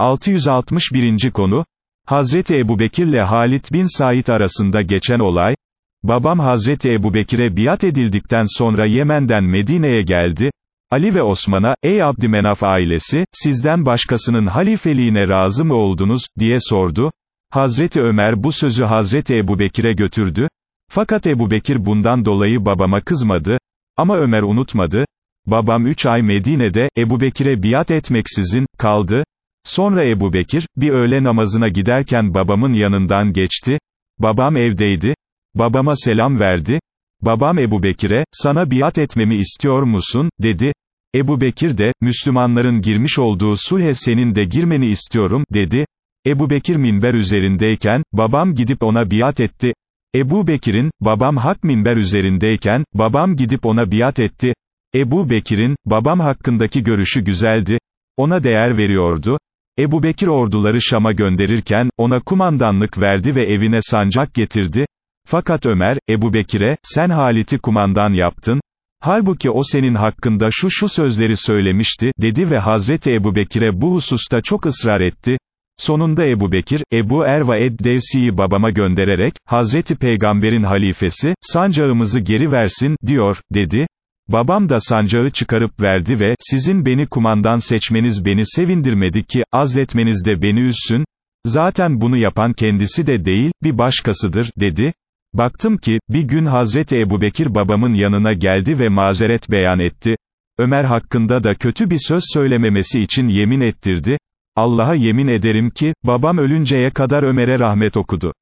661. konu, Hazreti Ebubekirle Halit bin Said arasında geçen olay, babam Hazreti Ebubekir'e biat edildikten sonra Yemen'den Medine'ye geldi, Ali ve Osman'a, ey Abdümenaf ailesi, sizden başkasının halifeliğine razı mı oldunuz, diye sordu, Hazreti Ömer bu sözü Hazreti Ebubekir'e götürdü, fakat Ebubekir bundan dolayı babama kızmadı, ama Ömer unutmadı, babam üç ay Medine'de, Ebubekir'e biat etmeksizin, kaldı, Sonra Ebu Bekir, bir öğle namazına giderken babamın yanından geçti, babam evdeydi, babama selam verdi, babam Ebu Bekir'e, sana biat etmemi istiyor musun, dedi, Ebu Bekir de, Müslümanların girmiş olduğu sulhe senin de girmeni istiyorum, dedi, Ebu Bekir minber üzerindeyken, babam gidip ona biat etti, Ebu Bekir'in, babam hak minber üzerindeyken, babam gidip ona biat etti, Ebu Bekir'in, babam hakkındaki görüşü güzeldi, ona değer veriyordu, Ebu Bekir orduları Şam'a gönderirken, ona kumandanlık verdi ve evine sancak getirdi, fakat Ömer, Ebu Bekir'e, sen Halit'i kumandan yaptın, halbuki o senin hakkında şu şu sözleri söylemişti, dedi ve Hazreti Ebu Bekir'e bu hususta çok ısrar etti, Sonunda Ebu Bekir, Ebu Erva ed-Devsi'yi babama göndererek, Hazreti Peygamber'in halifesi, sancağımızı geri versin, diyor, dedi, Babam da sancağı çıkarıp verdi ve, sizin beni kumandan seçmeniz beni sevindirmedi ki, azletmeniz de beni üzsün, zaten bunu yapan kendisi de değil, bir başkasıdır, dedi. Baktım ki, bir gün Hazreti Ebubekir babamın yanına geldi ve mazeret beyan etti. Ömer hakkında da kötü bir söz söylememesi için yemin ettirdi. Allah'a yemin ederim ki, babam ölünceye kadar Ömer'e rahmet okudu.